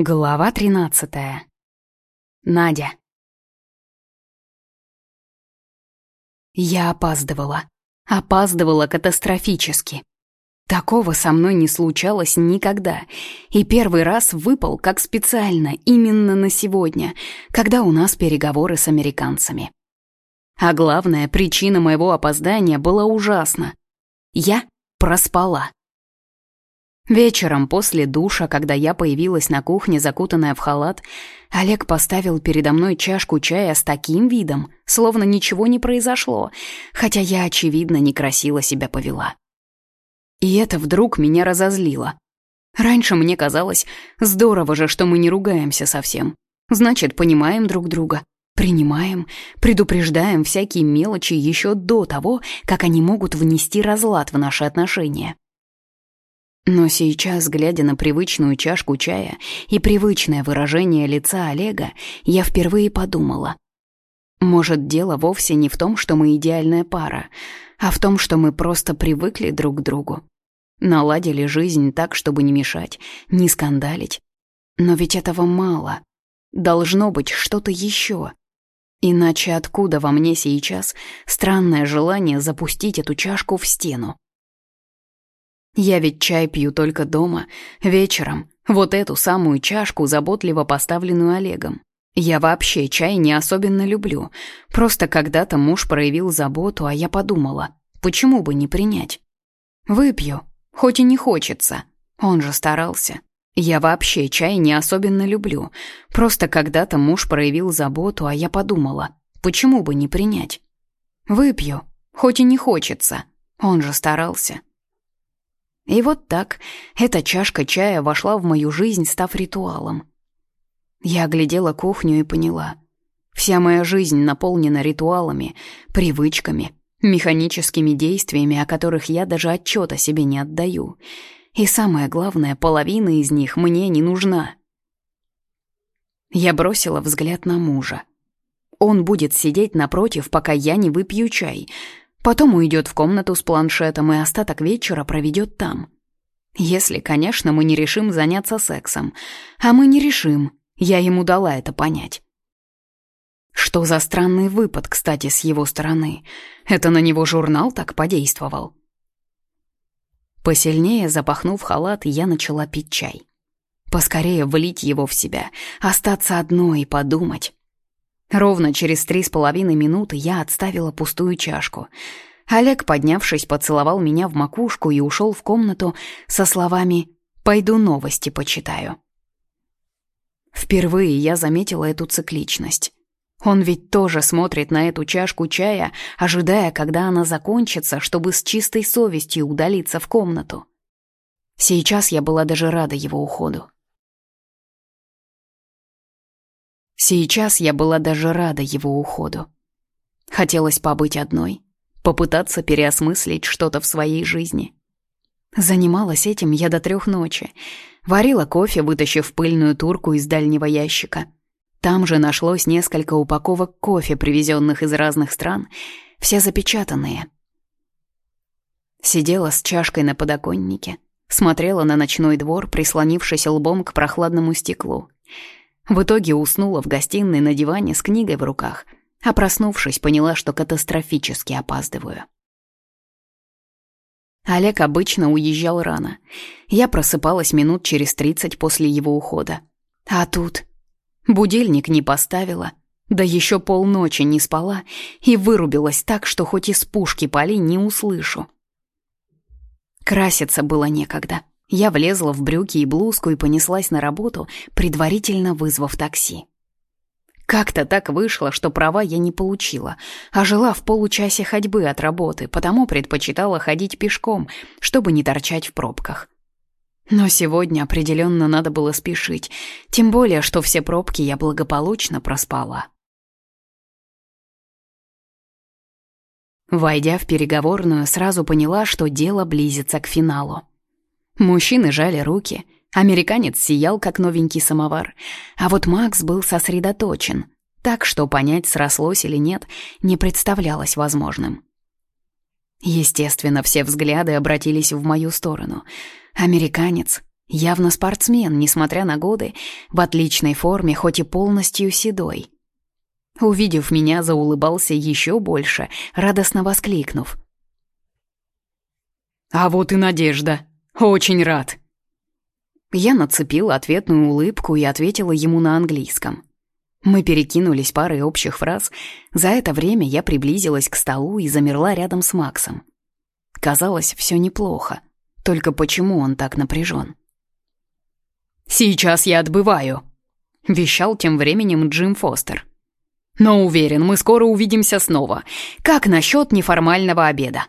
Глава тринадцатая. Надя. Я опаздывала. Опаздывала катастрофически. Такого со мной не случалось никогда. И первый раз выпал как специально, именно на сегодня, когда у нас переговоры с американцами. А главная причина моего опоздания была ужасна. Я проспала. Вечером после душа, когда я появилась на кухне, закутанная в халат, Олег поставил передо мной чашку чая с таким видом, словно ничего не произошло, хотя я, очевидно, некрасиво себя повела. И это вдруг меня разозлило. Раньше мне казалось, здорово же, что мы не ругаемся совсем. Значит, понимаем друг друга, принимаем, предупреждаем всякие мелочи еще до того, как они могут внести разлад в наши отношения. Но сейчас, глядя на привычную чашку чая и привычное выражение лица Олега, я впервые подумала. Может, дело вовсе не в том, что мы идеальная пара, а в том, что мы просто привыкли друг к другу. Наладили жизнь так, чтобы не мешать, не скандалить. Но ведь этого мало. Должно быть что-то еще. Иначе откуда во мне сейчас странное желание запустить эту чашку в стену? Я ведь чай пью только дома, вечером, вот эту самую чашку, заботливо поставленную Олегом. Я вообще чай не особенно люблю. Просто когда-то муж проявил заботу, а я подумала, почему бы не принять? Выпью, хоть и не хочется. Он же старался. Я вообще чай не особенно люблю. Просто когда-то муж проявил заботу, а я подумала, почему бы не принять? Выпью, хоть и не хочется. Он же старался. И вот так эта чашка чая вошла в мою жизнь, став ритуалом. Я оглядела кухню и поняла. Вся моя жизнь наполнена ритуалами, привычками, механическими действиями, о которых я даже отчета себе не отдаю. И самое главное, половина из них мне не нужна. Я бросила взгляд на мужа. Он будет сидеть напротив, пока я не выпью чай, Потом уйдет в комнату с планшетом и остаток вечера проведет там. Если, конечно, мы не решим заняться сексом. А мы не решим. Я ему дала это понять. Что за странный выпад, кстати, с его стороны? Это на него журнал так подействовал? Посильнее запахнув халат, я начала пить чай. Поскорее влить его в себя, остаться одной и подумать. Ровно через три с половиной минуты я отставила пустую чашку. Олег, поднявшись, поцеловал меня в макушку и ушел в комнату со словами «Пойду новости почитаю». Впервые я заметила эту цикличность. Он ведь тоже смотрит на эту чашку чая, ожидая, когда она закончится, чтобы с чистой совестью удалиться в комнату. Сейчас я была даже рада его уходу. Сейчас я была даже рада его уходу. Хотелось побыть одной, попытаться переосмыслить что-то в своей жизни. Занималась этим я до трех ночи. Варила кофе, вытащив пыльную турку из дальнего ящика. Там же нашлось несколько упаковок кофе, привезенных из разных стран, все запечатанные. Сидела с чашкой на подоконнике, смотрела на ночной двор, прислонившись лбом к прохладному стеклу. В итоге уснула в гостиной на диване с книгой в руках, а проснувшись, поняла, что катастрофически опаздываю. Олег обычно уезжал рано. Я просыпалась минут через тридцать после его ухода. А тут... Будильник не поставила, да еще полночи не спала и вырубилась так, что хоть из пушки пали не услышу. Краситься было некогда. Я влезла в брюки и блузку и понеслась на работу, предварительно вызвав такси. Как-то так вышло, что права я не получила, а жила в получасе ходьбы от работы, потому предпочитала ходить пешком, чтобы не торчать в пробках. Но сегодня определенно надо было спешить, тем более, что все пробки я благополучно проспала. Войдя в переговорную, сразу поняла, что дело близится к финалу. Мужчины жали руки, американец сиял, как новенький самовар, а вот Макс был сосредоточен, так что понять, срослось или нет, не представлялось возможным. Естественно, все взгляды обратились в мою сторону. Американец, Явно спортсмен, несмотря на годы, в отличной форме, хоть и полностью седой. Увидев меня, заулыбался еще больше, радостно воскликнув. «А вот и Надежда. Очень рад!» Я нацепила ответную улыбку и ответила ему на английском. Мы перекинулись парой общих фраз. За это время я приблизилась к столу и замерла рядом с Максом. Казалось, все неплохо. Только почему он так напряжен? «Сейчас я отбываю», — вещал тем временем Джим Фостер. «Но уверен, мы скоро увидимся снова. Как насчет неформального обеда?»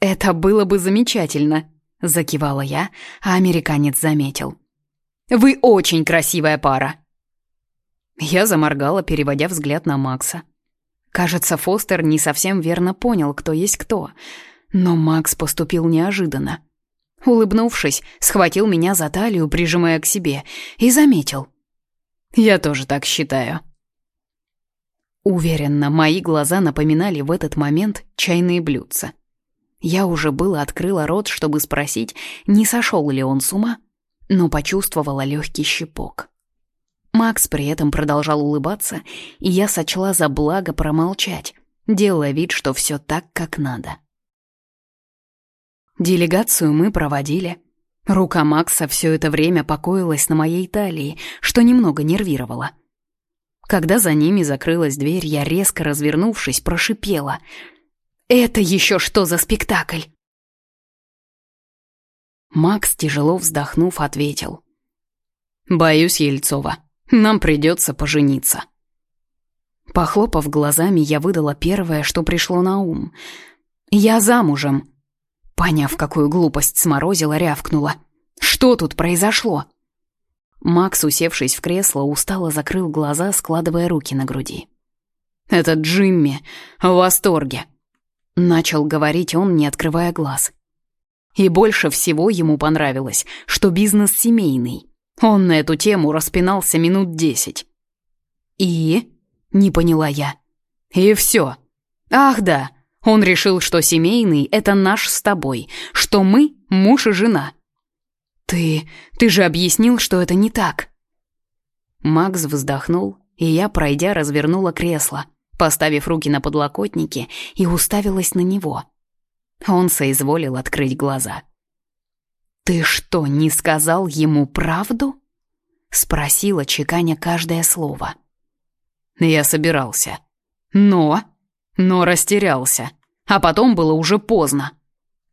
«Это было бы замечательно», — закивала я, а американец заметил. «Вы очень красивая пара». Я заморгала, переводя взгляд на Макса. Кажется, Фостер не совсем верно понял, кто есть кто. Но Макс поступил неожиданно. Улыбнувшись, схватил меня за талию, прижимая к себе, и заметил. «Я тоже так считаю». Уверенно, мои глаза напоминали в этот момент чайные блюдца. Я уже было открыла рот, чтобы спросить, не сошел ли он с ума, но почувствовала легкий щепок. Макс при этом продолжал улыбаться, и я сочла за благо промолчать, делая вид, что все так, как надо. Делегацию мы проводили. Рука Макса все это время покоилась на моей талии, что немного нервировало. Когда за ними закрылась дверь, я, резко развернувшись, прошипела. «Это еще что за спектакль?» Макс, тяжело вздохнув, ответил. «Боюсь, Ельцова, нам придется пожениться». Похлопав глазами, я выдала первое, что пришло на ум. «Я замужем!» Поняв, какую глупость сморозила, рявкнула. «Что тут произошло?» Макс, усевшись в кресло, устало закрыл глаза, складывая руки на груди. «Это Джимми в восторге», — начал говорить он, не открывая глаз. И больше всего ему понравилось, что бизнес семейный. Он на эту тему распинался минут десять. «И?» — не поняла я. «И все. Ах да, он решил, что семейный — это наш с тобой, что мы — муж и жена. Ты... ты же объяснил, что это не так. Макс вздохнул, и я, пройдя, развернула кресло, поставив руки на подлокотники и уставилась на него. Он соизволил открыть глаза. «Ты что, не сказал ему правду?» — спросила, чеканя каждое слово. «Я собирался. Но...» но растерялся. А потом было уже поздно.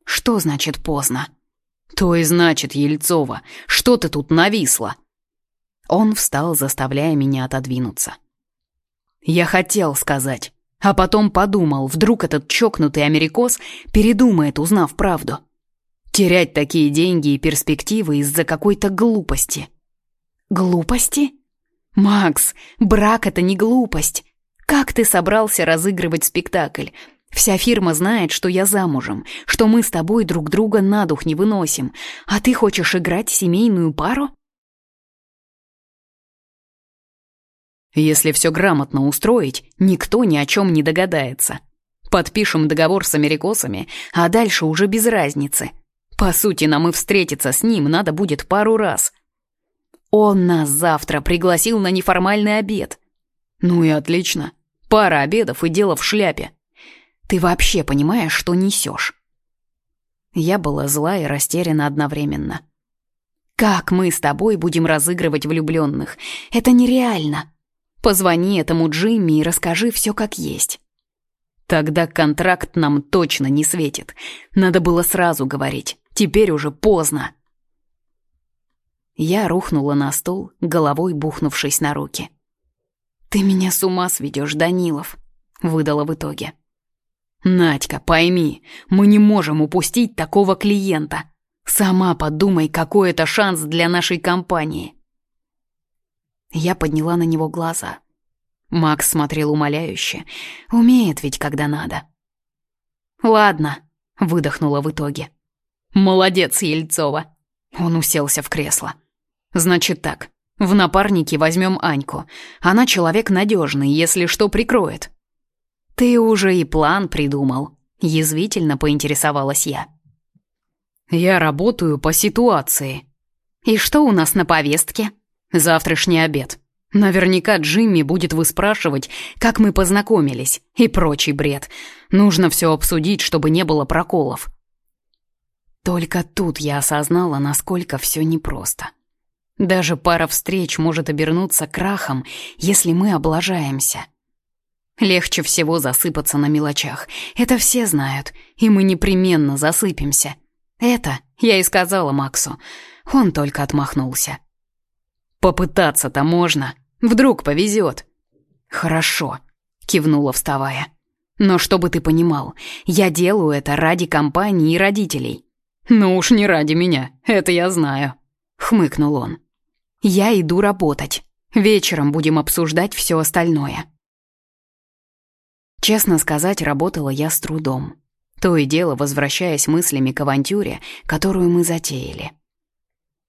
Что значит поздно? То и значит, Ельцова, что ты тут нависла? Он встал, заставляя меня отодвинуться. Я хотел сказать, а потом подумал, вдруг этот чокнутый америкос передумает, узнав правду. Терять такие деньги и перспективы из-за какой-то глупости. Глупости? Макс, брак — это не глупость. Как ты собрался разыгрывать спектакль? Вся фирма знает, что я замужем, что мы с тобой друг друга на дух не выносим, а ты хочешь играть семейную пару? Если все грамотно устроить, никто ни о чем не догадается. Подпишем договор с америкосами, а дальше уже без разницы. По сути, нам и встретиться с ним надо будет пару раз. Он нас завтра пригласил на неформальный обед. Ну и отлично. Пара обедов и дело в шляпе. Ты вообще понимаешь, что несешь? Я была зла и растеряна одновременно. Как мы с тобой будем разыгрывать влюбленных? Это нереально. Позвони этому Джимми и расскажи все как есть. Тогда контракт нам точно не светит. Надо было сразу говорить. Теперь уже поздно. Я рухнула на стул, головой бухнувшись на руки. «Ты меня с ума сведешь, Данилов», — выдала в итоге. «Надька, пойми, мы не можем упустить такого клиента. Сама подумай, какой это шанс для нашей компании». Я подняла на него глаза. Макс смотрел умоляюще. Умеет ведь, когда надо. «Ладно», — выдохнула в итоге. «Молодец, Ельцова!» Он уселся в кресло. «Значит так, в напарники возьмем Аньку. Она человек надежный, если что, прикроет». «Ты уже и план придумал», — язвительно поинтересовалась я. «Я работаю по ситуации», И что у нас на повестке? Завтрашний обед. Наверняка Джимми будет выспрашивать, как мы познакомились, и прочий бред. Нужно все обсудить, чтобы не было проколов. Только тут я осознала, насколько все непросто. Даже пара встреч может обернуться крахом, если мы облажаемся. Легче всего засыпаться на мелочах. Это все знают, и мы непременно засыпемся. Это я и сказала Максу. Он только отмахнулся. «Попытаться-то можно. Вдруг повезет». «Хорошо», — кивнула, вставая. «Но чтобы ты понимал, я делаю это ради компании и родителей». «Ну уж не ради меня, это я знаю», — хмыкнул он. «Я иду работать. Вечером будем обсуждать все остальное». Честно сказать, работала я с трудом. То и дело, возвращаясь мыслями к авантюре, которую мы затеяли.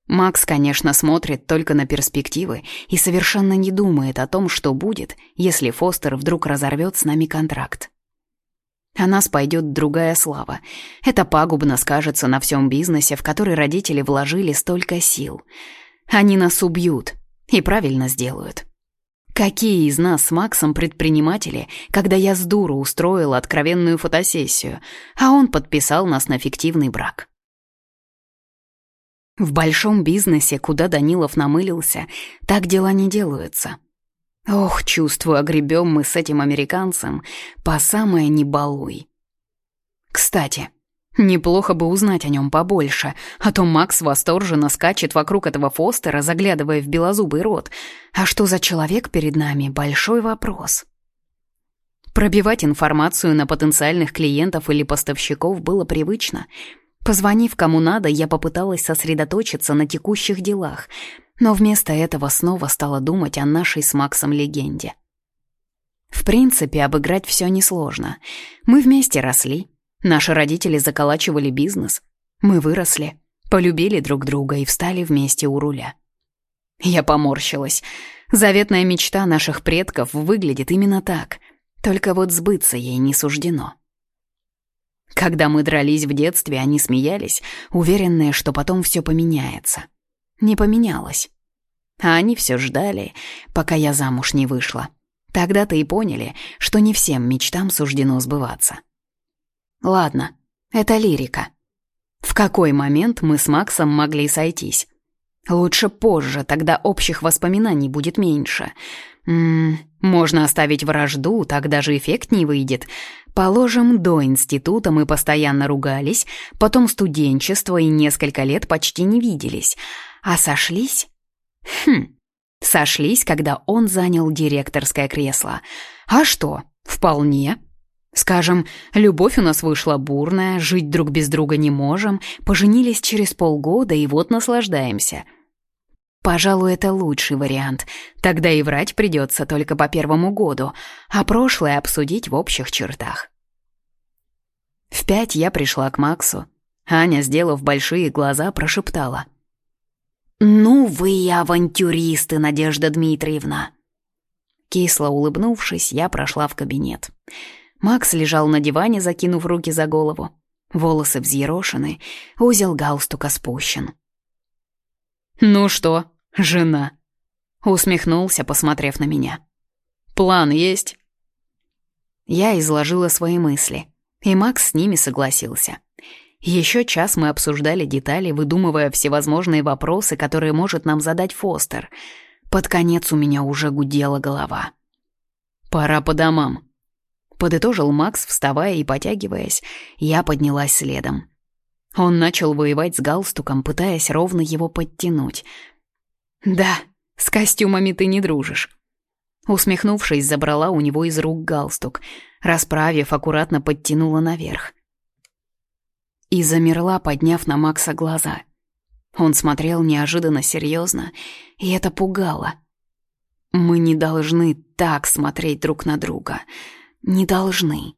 Макс, конечно, смотрит только на перспективы и совершенно не думает о том, что будет, если Фостер вдруг разорвет с нами контракт. О нас пойдет другая слава. Это пагубно скажется на всем бизнесе, в который родители вложили столько сил. Они нас убьют и правильно сделают. Какие из нас с Максом предприниматели, когда я с дуру устроила откровенную фотосессию, а он подписал нас на фиктивный брак? В большом бизнесе, куда Данилов намылился, так дела не делаются. Ох, чувствую, огребем мы с этим американцем по самое не балуй. Кстати, Неплохо бы узнать о нем побольше, а то Макс восторженно скачет вокруг этого Фостера, заглядывая в белозубый рот. А что за человек перед нами — большой вопрос. Пробивать информацию на потенциальных клиентов или поставщиков было привычно. Позвонив кому надо, я попыталась сосредоточиться на текущих делах, но вместо этого снова стала думать о нашей с Максом легенде. В принципе, обыграть все несложно. Мы вместе росли, Наши родители заколачивали бизнес. Мы выросли, полюбили друг друга и встали вместе у руля. Я поморщилась. Заветная мечта наших предков выглядит именно так. Только вот сбыться ей не суждено. Когда мы дрались в детстве, они смеялись, уверенные, что потом все поменяется. Не поменялось. А они все ждали, пока я замуж не вышла. Тогда-то и поняли, что не всем мечтам суждено сбываться. Ладно, это лирика. В какой момент мы с Максом могли сойтись? Лучше позже, тогда общих воспоминаний будет меньше. М можно оставить вражду, так даже эффект не выйдет. Положим, до института мы постоянно ругались, потом студенчество и несколько лет почти не виделись. А сошлись? Хм, сошлись, когда он занял директорское кресло. А что, вполне. Скажем, любовь у нас вышла бурная, жить друг без друга не можем, поженились через полгода и вот наслаждаемся. Пожалуй, это лучший вариант. Тогда и врать придется только по первому году, а прошлое обсудить в общих чертах. В пять я пришла к Максу. Аня, сделав большие глаза, прошептала. «Ну вы и авантюристы, Надежда Дмитриевна!» Кисло улыбнувшись, я прошла в кабинет. Макс лежал на диване, закинув руки за голову. Волосы взъерошены, узел галстука спущен. «Ну что, жена?» Усмехнулся, посмотрев на меня. «План есть?» Я изложила свои мысли, и Макс с ними согласился. Еще час мы обсуждали детали, выдумывая всевозможные вопросы, которые может нам задать Фостер. Под конец у меня уже гудела голова. «Пора по домам», Подытожил Макс, вставая и потягиваясь. Я поднялась следом. Он начал воевать с галстуком, пытаясь ровно его подтянуть. «Да, с костюмами ты не дружишь». Усмехнувшись, забрала у него из рук галстук. Расправив, аккуратно подтянула наверх. И замерла, подняв на Макса глаза. Он смотрел неожиданно серьезно, и это пугало. «Мы не должны так смотреть друг на друга», не должны.